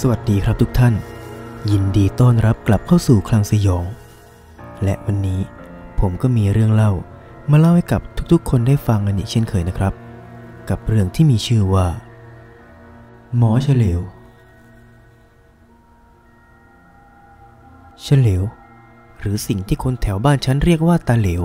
สวัสดีครับทุกท่าน ยินดีต้อนรับกลับเข้าสู่คลังสยอง และวันนี้ผมก็มีเรื่องเล่ามาเล่าให้กับทุกๆ คนได้ฟังกันอีกเช่นเคยนะครับ กับเรื่องที่มีชื่อว่า หมอเฉลียวเฉลียวหรือสิ่งที่คนแถวบ้านฉันเรียกว่าตาเหลว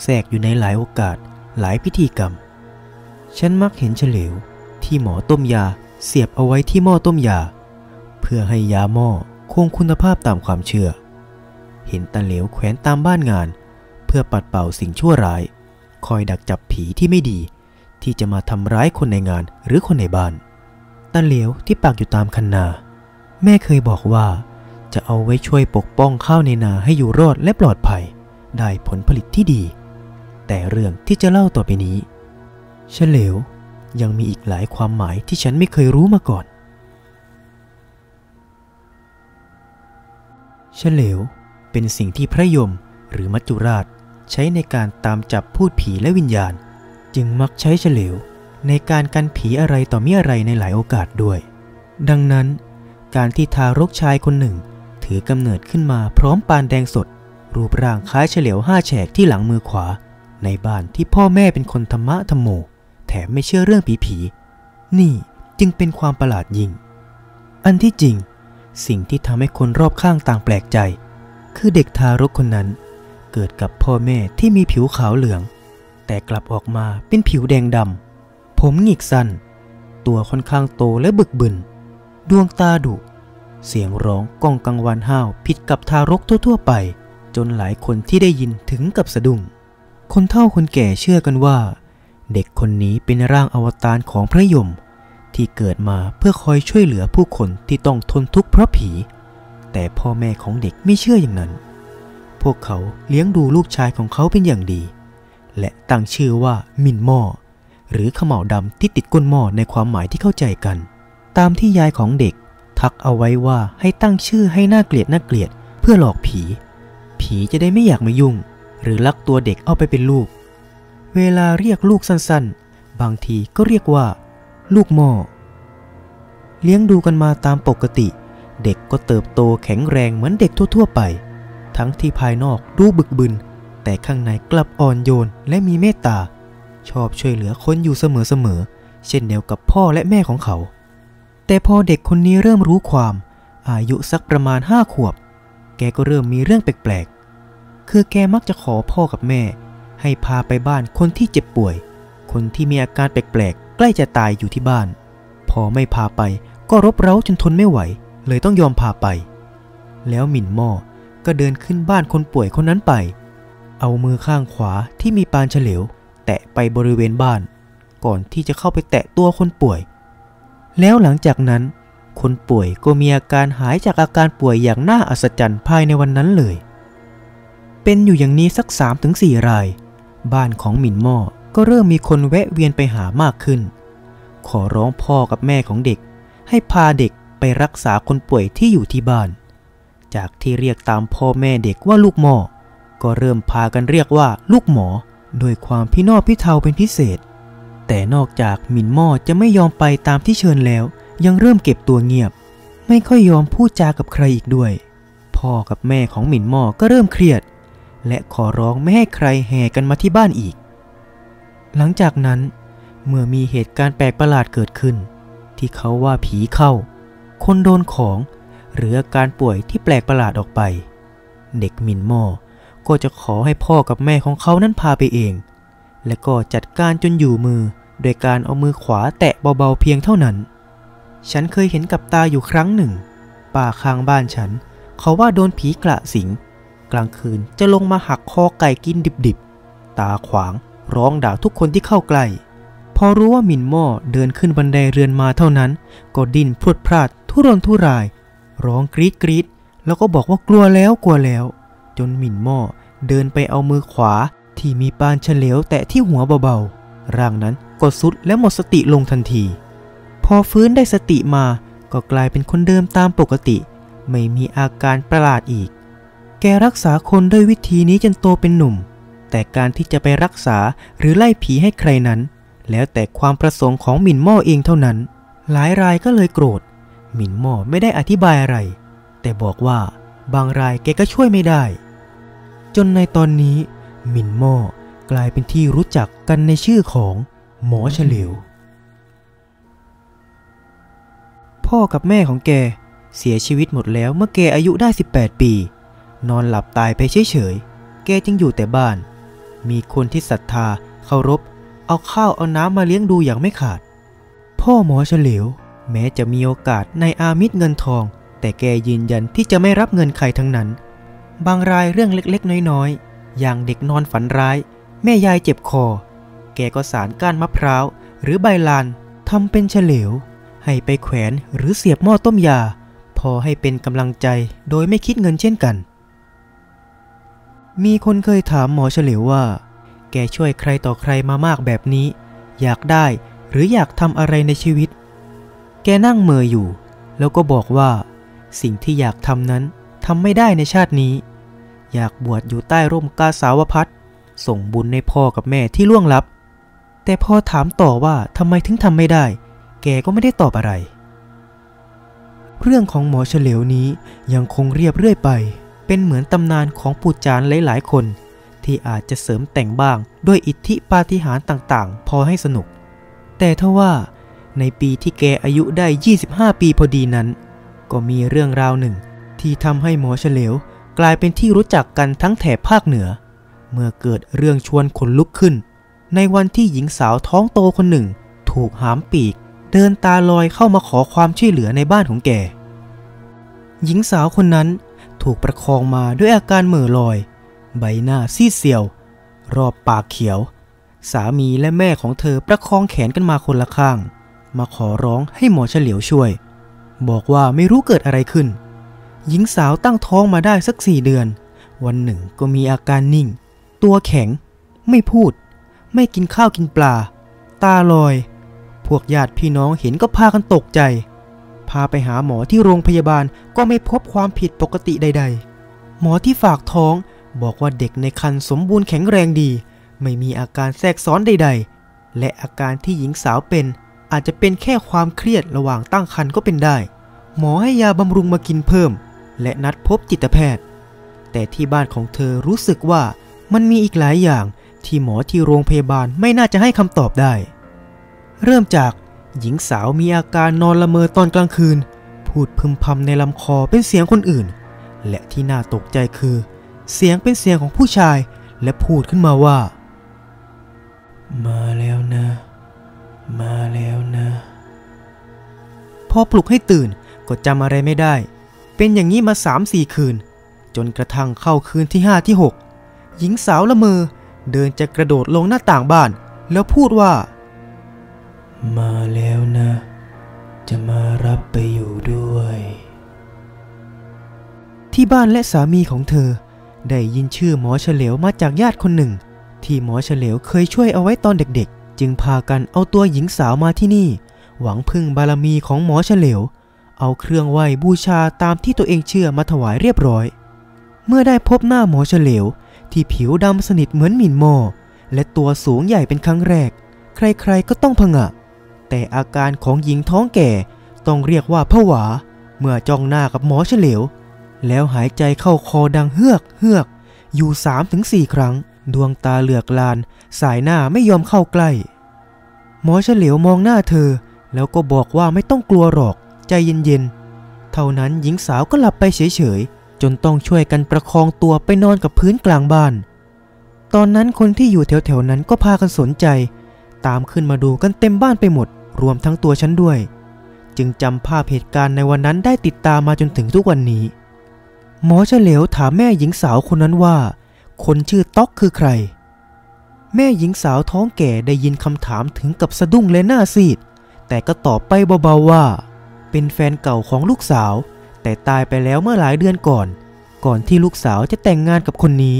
แทรกอยู่ในหลายโอกาสหลายพิธีกรรม ฉันมักเห็นเฉลียวที่หมอต้มยาเสียบเอาไว้ที่หม้อต้มยา เพื่อให้ยาหม้อคงคุณภาพตามความเชื่อ เห็นตาเหลวแขวนตามบ้านงาน เพื่อปัดเป่าสิ่งชั่วร้าย คอยดักจับผีที่ไม่ดี ที่จะมาทำร้ายคนในงานหรือคนในบ้านตาเหลวที่ปักอยู่ตามคันนา แม่เคยบอกว่า จะเอาไว้ช่วยปกป้องข้าวในนาให้อยู่รอดและปลอดภัย ได้ผลผลิตที่ดี แต่เรื่องที่จะเล่าต่อไปนี้เฉลวยังมีอีกหลายความหมายที่ฉันไม่เคยรู้มาก่อน เฉลวเป็นสิ่งที่พระยมหรือมัจจุราช ใช้ในการตามจับพูดผีและวิญญาณ จึงมักใช้เฉลวในการกันผีอะไรต่อมีอะไรในหลายโอกาสด้วย ดังนั้น การที่ทารกชายคนหนึ่ง ถือกำเนิดขึ้นมาพร้อมปานแดงสด รูปร่างคล้ายเฉลียวห้าแฉกที่หลังมือขวา ในบ้านที่พ่อแม่เป็นคนธรรมะธรรมโม แถมไม่เชื่อเรื่องผีผีนี่จึงเป็นความประหลาดยิ่ง อันที่จริง สิ่งที่ทำให้คนรอบข้างต่างแปลกใจ คือเด็กทารกคนนั้น เกิดกับพ่อแม่ที่มีผิวขาวเหลือง แต่กลับออกมาเป็นผิวแดงดำผมหงิกสั้น ตัวค่อนข้างโตและบึกบึน ดวงตาดุ เสียงร้องก้องกังวานห้าวผิดกับทารกทั่ว ๆ ไป จนหลายคนที่ได้ยินถึงกับสะดุ้ง คนเฒ่าคนแก่เชื่อกันว่า เด็กคนนี้เป็นร่างอวตารของพระยม ที่เกิดมาเพื่อคอยช่วยเหลือผู้คนที่ต้องทนทุกข์เพราะผี แต่พ่อแม่ของเด็กไม่เชื่ออย่างนั้น พวกเขาเลี้ยงดูลูกชายของเขาเป็นอย่างดี และตั้งชื่อว่ามินหม้อหรือขมเหลาดำที่ติดก้นหม้อในความหมายที่เข้าใจกัน ตามที่ยายของเด็ก ทักเอาไว้ว่าให้ตั้งชื่อให้หน่าเกลียดน่าเกลียดเพื่อหลอกผี ผีจะได้ไม่อยากมายุ่ง หรือลักตัวเด็กเอาไปเป็นลูก เวลาเรียกลูกสั้นๆ บางทีก็เรียกว่า ลูกหม้อเลี้ยงดูกันมาตามปกติ เด็กก็เติบโตแข็งแรงเหมือนเด็กทั่ว ๆ ไป ทั้งที่ภายนอกดูบึกบึน แต่ข้างในกลับอ่อนโยนและมีเมตตา ชอบช่วยเหลือคนอยู่เสมอๆเช่นเดียวกับพ่อและแม่ของเขา แต่พอเด็กคนนี้เริ่มรู้ความ อายุสักประมาณห้าขวบ แกก็เริ่มมีเรื่องแปลกๆ คือแกมักจะขอพ่อกับแม่ ให้พาไปบ้านคนที่เจ็บป่วย คนที่มีอาการแปลกๆ ใกล้จะตายอยู่ที่บ้าน พอไม่พาไปก็รบเร้าจนทนไม่ไหว เลยต้องยอมพาไป แล้วหมิ่นหม้อก็เดินขึ้นบ้านคนป่วยคนนั้นไป เอามือข้างขวาที่มีปานเฉลวแตะไปบริเวณบ้าน ก่อนที่จะเข้าไปแตะตัวคนป่วย แล้วหลังจากนั้น คนป่วยก็มีอาการหายจากอาการป่วยอย่างน่าอัศจรรย์ภายในวันนั้นเลย เป็นอยู่อย่างนี้สัก3าถึงสราย บ้านของหมิ่นหม้อ ก็เริ่มมีคนแวะเวียนไปหามากขึ้น ขอร้องพ่อกับแม่ของเด็ก ให้พาเด็กไปรักษาคนป่วยที่อยู่ที่บ้าน จากที่เรียกตามพ่อแม่เด็กว่าลูกหมอ ก็เริ่มพากันเรียกว่าลูกหมอ โดยความพี่นอพี่เทาเป็นพิเศษ แต่นอกจากหมินหม้อจะไม่ยอมไปตามที่เชิญแล้ว ยังเริ่มเก็บตัวเงียบ ไม่ค่อยยอมพูดจากับใครอีกด้วย พ่อกับแม่ของหมินหม้อก็เริ่มเครียด และขอร้องไม่ให้ใครแห่กันมาที่บ้านอีก หลังจากนั้นเมื่อมีเหตุการณ์แปลกประหลาดเกิดขึ้น ที่เขาว่าผีเข้า คนโดนของ หรืออาการป่วยที่แปลกประหลาดออกไป เด็กมินมอก็จะขอให้พ่อกับแม่ของเขานั้นพาไปเอง และก็จัดการจนอยู่มือ โดยการเอามือขวาแตะเบาๆเพียงเท่านั้น ฉันเคยเห็นกับตาอยู่ครั้งหนึ่ง ป่าข้างบ้านฉัน เขาว่าโดนผีกระสิง กลางคืนจะลงมาหักคอไก่กินดิบๆ ตาขวาง ร้องด่าทุกคนที่เข้าใกล้ พอรู้ว่ามินหม้อเดินขึ้นบันไดเรือนมาเท่านั้น ก็ดิ้นพรวดพลาดทุรนทุราย ร้องกรีดกรีดแล้วก็บอกว่ากลัวแล้วกลัวแล้ว จนหมินหม้อเดินไปเอามือขวาที่มีปานเฉลียวแตะที่หัวเบาๆ ร่างนั้นก็สุดและหมดสติลงทันที พอฟื้นได้สติมาก็กลายเป็นคนเดิมตามปกติ ไม่มีอาการประหลาดอีก แกรักษาคนด้วยวิธีนี้จนโตเป็นหนุ่ม แต่การที่จะไปรักษาหรือไล่ผีให้ใครนั้น แล้วแต่ความประสงค์ของหมิ่นหม้อเองเท่านั้น หลายรายก็เลยโกรธ หมินหม้อไม่ได้อธิบายอะไร แต่บอกว่าบางรายแกก็ช่วยไม่ได้ จนในตอนนี้ หมินหม้อกลายเป็นที่รู้จักกันในชื่อของหมอเฉลียวพ่อกับแม่ของแกเสียชีวิตหมดแล้วเมื่อแกอายุได้ 18 ปี นอนหลับตายไปเฉยๆ แกจึงอยู่แต่บ้าน มีคนที่ศรัทธาเคารพ เอาข้าวเอาน้ำมาเลี้ยงดูอย่างไม่ขาด พ่อหมอเฉลียว แม้จะมีโอกาสในอามิตรเงินทอง แต่แกยืนยันที่จะไม่รับเงินใครทั้งนั้น บางรายเรื่องเล็กๆ น้อยๆ อย่างเด็กนอนฝันร้าย แม่ยายเจ็บคอ แกก็สารก้านมะพร้าว หรือใบลานทำเป็นเฉลียวให้ไปแขวนหรือเสียบหม้อต้มยา พอให้เป็นกำลังใจโดยไม่คิดเงินเช่นกัน มีคนเคยถามหมอเฉลียวว่า แกช่วยใครต่อใครมามากแบบนี้ อยากได้หรืออยากทำอะไรในชีวิต แกนั่งเมออยู่ แล้วก็บอกว่า สิ่งที่อยากทำนั้นทำไม่ได้ในชาตินี้ อยากบวชอยู่ใต้ร่มกาสาวพัดส่งบุญในพ่อกับแม่ที่ล่วงลับ แต่พอถามต่อว่าทำไมถึงทำไม่ได้ แกก็ไม่ได้ตอบอะไร เรื่องของหมอเฉลียวนี้ยังคงเรียบเรื่อยไป เป็นเหมือนตำนานของปู่จานหลายๆ คน ที่อาจจะเสริมแต่งบ้างด้วยอิทธิปาฏิหาริย์ต่างๆ พอให้สนุก แต่ถ้าว่าในปีที่แกอายุได้ 25 ปีพอดีนั้น ก็มีเรื่องราวหนึ่ง ที่ทำให้หมอเฉลียวกลายเป็นที่รู้จักกันทั้งแถบภาคเหนือ เมื่อเกิดเรื่องชวนขนลุกขึ้น ในวันที่หญิงสาวท้องโตคนหนึ่ง ถูกหามปีก เดินตาลอยเข้ามาขอความช่วยเหลือในบ้านของแก หญิงสาวคนนั้น ถูกประคองมาด้วยอาการเหม่อลอย ใบหน้าซีดเซียว รอบปากเขียว สามีและแม่ของเธอประคองแขนกันมาคนละข้าง มาขอร้องให้หมอเฉลียวช่วย บอกว่าไม่รู้เกิดอะไรขึ้น หญิงสาวตั้งท้องมาได้สักสี่เดือน วันหนึ่งก็มีอาการนิ่ง ตัวแข็ง ไม่พูด ไม่กินข้าวกินปลา ตาลอย พวกญาติพี่น้องเห็นก็พากันตกใจ พาไปหาหมอที่โรงพยาบาลก็ไม่พบความผิดปกติใด ๆ หมอที่ฝากท้องบอกว่าเด็กในครรภ์สมบูรณ์แข็งแรงดี ไม่มีอาการแทรกซ้อนใด ๆ และอาการที่หญิงสาวเป็น อาจจะเป็นแค่ความเครียดระหว่างตั้งครรภ์ก็เป็นได้ หมอให้ยาบำรุงมากินเพิ่ม และนัดพบจิตแพทย์ แต่ที่บ้านของเธอรู้สึกว่ามันมีอีกหลายอย่างที่หมอที่โรงพยาบาลไม่น่าจะให้คำตอบได้ เริ่มจาก หญิงสาวมีอาการนอนละเมอตอนกลางคืน พูดพึมพำในลำคอเป็นเสียงคนอื่น และที่น่าตกใจคือ เสียงเป็นเสียงของผู้ชายและพูดขึ้นมาว่า มาแล้วนะ มาแล้วนะพอปลุกให้ตื่นก็จำอะไรไม่ได้ เป็นอย่างนี้มาสามสี่คืน จนกระทั่งเข้าคืนที่ห้าที่หกหญิงสาวละเมอเดินจะกระโดดลงหน้าต่างบ้าน แล้วพูดว่า มาแล้วนะ จะมารับไปอยู่ด้วย ที่บ้านและสามีของเธอ ได้ยินชื่อหมอเฉลียวมาจากญาติคนหนึ่ง ที่หมอเฉลียวเคยช่วยเอาไว้ตอนเด็กๆ จึงพากันเอาตัวหญิงสาวมาที่นี่ หวังพึ่งบารมีของหมอเฉลียว เอาเครื่องไหว้บูชาตามที่ตัวเองเชื่อมาถวายเรียบร้อย เมื่อได้พบหน้าหมอเฉลียวที่ผิวดำสนิทเหมือนหมิ่นหมอและตัวสูงใหญ่เป็นครั้งแรก ใครๆก็ต้องผงะ แต่อาการของหญิงท้องแก่ต้องเรียกว่าผวา เมื่อจ้องหน้ากับหมอเฉลียว แล้วหายใจเข้าคอดังเฮือกเฮือก อยู่สามถึงสี่ครั้ง ดวงตาเหลือกลาน สายหน้าไม่ยอมเข้าใกล้ หมอเฉลียวมองหน้าเธอ แล้วก็บอกว่าไม่ต้องกลัวหรอก ใจเย็นๆ เท่านั้นหญิงสาวก็หลับไปเฉยๆ จนต้องช่วยกันประคองตัวไปนอนกับพื้นกลางบ้าน ตอนนั้นคนที่อยู่แถวๆนั้นก็พากันสนใจ ตามขึ้นมาดูกันเต็มบ้านไปหมด รวมทั้งตัวฉันด้วย จึงจำภาพเหตุการณ์ในวันนั้นได้ติดตามมาจนถึงทุกวันนี้ หมอเฉลียวถามแม่หญิงสาวคนนั้นว่า คนชื่อต๊อกคือใคร แม่หญิงสาวท้องแก่ได้ยินคำถามถึงกับสะดุ้งและหน้าซีด แต่ก็ตอบไปเบาๆว่า เป็นแฟนเก่าของลูกสาว แต่ตายไปแล้วเมื่อหลายเดือนก่อน ก่อนที่ลูกสาวจะแต่งงานกับคนนี้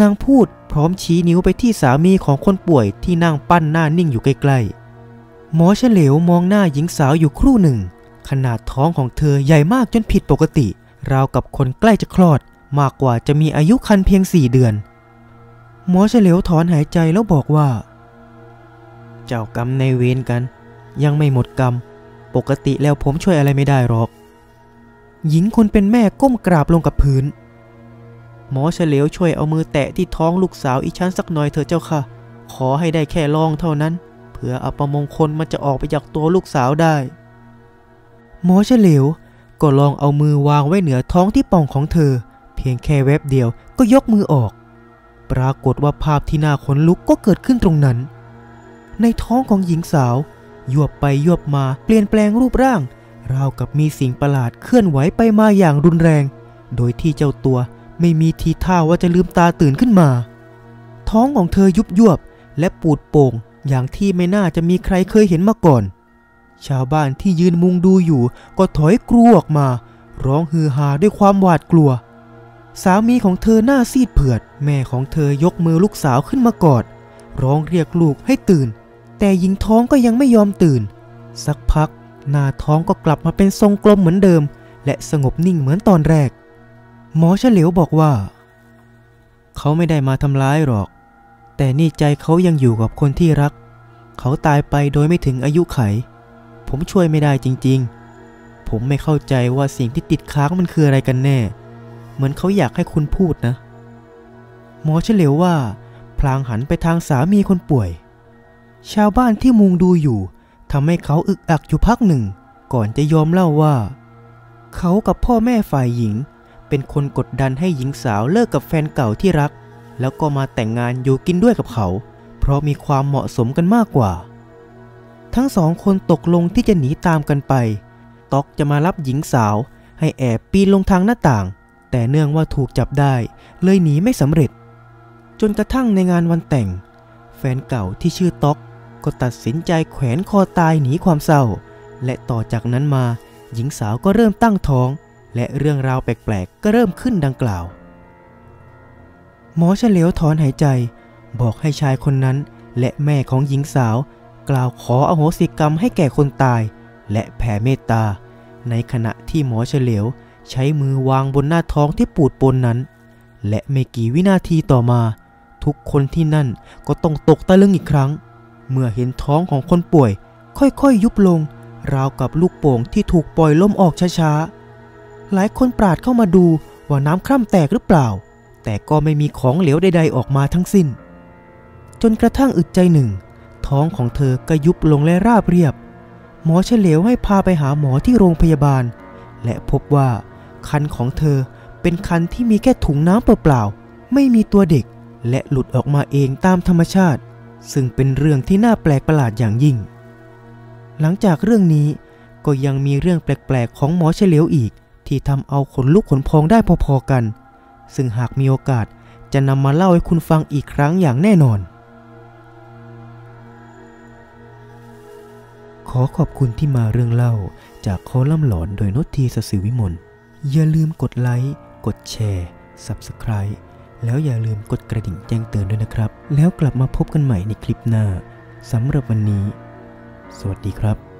นางพูดพร้อมชี้นิ้วไปที่สามีของคนป่วยที่นั่งปั้นหน้านิ่งอยู่ใกล้ๆ หมอเฉลียวมองหน้าหญิงสาวอยู่ครู่หนึ่ง ขนาดท้องของเธอใหญ่มากจนผิดปกติ ราวกับคนใกล้จะคลอด มากกว่าจะมีอายุคันเพียงสี่เดือน หมอเฉลียวถอนหายใจแล้วบอกว่า เจ้ากรรมในเวรกัน ยังไม่หมดกรรม ปกติแล้วผมช่วยอะไรไม่ได้หรอก หญิงคนเป็นแม่ก้มกราบลงกับพื้น หมอเฉลียวช่วยเอามือแตะที่ท้องลูกสาวอีชั้นสักหน่อยเถอะเจ้าค่ะ ขอให้ได้แค่ลองเท่านั้น ผื่ออัปมงคลมันจะออกไปจากตัวลูกสาวได้ หมอเฉลียวก็ลองเอามือวางไว้เหนือท้องที่ป่องของเธอ เพียงแค่แวบเดียวก็ยกมือออก ปรากฏว่าภาพที่น่าขนลุกก็เกิดขึ้นตรงนั้น ในท้องของหญิงสาวยวบไปยวบมาเปลี่ยนแปลงรูปร่าง ราวกับมีสิ่งประหลาดเคลื่อนไหวไปมาอย่างรุนแรง โดยที่เจ้าตัวไม่มีทีท่าว่าจะลืมตาตื่นขึ้นมา ท้องของเธอยุบยวบและปูดโป่ง อย่างที่ไม่น่าจะมีใครเคยเห็นมาก่อน ชาวบ้านที่ยืนมุงดูอยู่ก็ถอยกลัวออกมา ร้องฮือฮาด้วยความหวาดกลัว สามีของเธอหน้าซีดเผือด แม่ของเธอยกมือลูกสาวขึ้นมากอด ร้องเรียกลูกให้ตื่น แต่หญิงท้องก็ยังไม่ยอมตื่น สักพัก หน้าท้องก็กลับมาเป็นทรงกลมเหมือนเดิม และสงบนิ่งเหมือนตอนแรก หมอเฉลียวบอกว่า เขาไม่ได้มาทำร้ายหรอก แต่นี่ใจเขายังอยู่กับคนที่รัก เขาตายไปโดยไม่ถึงอายุไข ผมช่วยไม่ได้จริงๆ ผมไม่เข้าใจว่าสิ่งที่ติดค้างมันคืออะไรกันแน่ เหมือนเขาอยากให้คุณพูดนะ หมอเฉลียวว่า พลางหันไปทางสามีคนป่วย ชาวบ้านที่มุงดูอยู่ทำให้เขาอึกอักอยู่พักหนึ่ง ก่อนจะยอมเล่าว่า เขากับพ่อแม่ฝ่ายหญิง เป็นคนกดดันให้หญิงสาวเลิกกับแฟนเก่าที่รัก แล้วก็มาแต่งงานอยู่กินด้วยกับเขา เพราะมีความเหมาะสมกันมากกว่า ทั้งสองคนตกลงที่จะหนีตามกันไปต๊อกจะมารับหญิงสาว ให้แอบปีนลงทางหน้าต่าง แต่เนื่องว่าถูกจับได้ เลยหนีไม่สำเร็จ จนกระทั่งในงานวันแต่ง แฟนเก่าที่ชื่อต๊อก ก็ตัดสินใจแขวนคอตายหนีความเศร้า และต่อจากนั้นมา หญิงสาวก็เริ่มตั้งท้อง และเรื่องราวแปลกๆ ก็เริ่มขึ้นดังกล่าว หมอเฉลียวถอนหายใจ บอกให้ชายคนนั้น และแม่ของหญิงสาว กล่าวขออโหสิกรรมให้แก่คนตาย และแผ่เมตตา ในขณะที่หมอเฉลียวใช้มือวางบนหน้าท้องที่ปูดปนนั้น และไม่กี่วินาทีต่อมา ทุกคนที่นั่นก็ต้องตกตะลึงอีกครั้ง เมื่อเห็นท้องของคนป่วย ค่อยๆยยุบลง ราวกับลูกโป่งที่ถูกปล่อยล่มออกช้าๆหลายคนปราดเข้ามาดูว่าน้ำคร่ำแตกหรือเปล่า แต่ก็ไม่มีของเหลวใดๆออกมาทั้งสิ้น จนกระทั่งอึดใจหนึ่ง ท้องของเธอก็ยุบลงและราบเรียบ หมอเฉลียวให้พาไปหาหมอที่โรงพยาบาล และพบว่าคันของเธอเป็นคันที่มีแค่ถุงน้ำเปล่าๆไม่มีตัวเด็ก และหลุดออกมาเองตามธรรมชาติ ซึ่งเป็นเรื่องที่น่าแปลกประหลาดอย่างยิ่ง หลังจากเรื่องนี้ก็ยังมีเรื่องแปลกๆของหมอเฉลียวอีก ที่ทำเอาขนลุกขนพองได้พอๆกัน ซึ่งหากมีโอกาสจะนำมาเล่าให้คุณฟังอีกครั้งอย่างแน่นอน ขอขอบคุณที่มาเรื่องเล่าจากคอลัมน์หลอนโดยนทีสศิวิมล อย่าลืมกดไลค์ กดแชร์ Subscribe แล้วอย่าลืมกดกระดิ่งแจ้งเตือนด้วยนะครับ แล้วกลับมาพบกันใหม่ในคลิปหน้าสำหรับวันนี้ สวัสดีครับ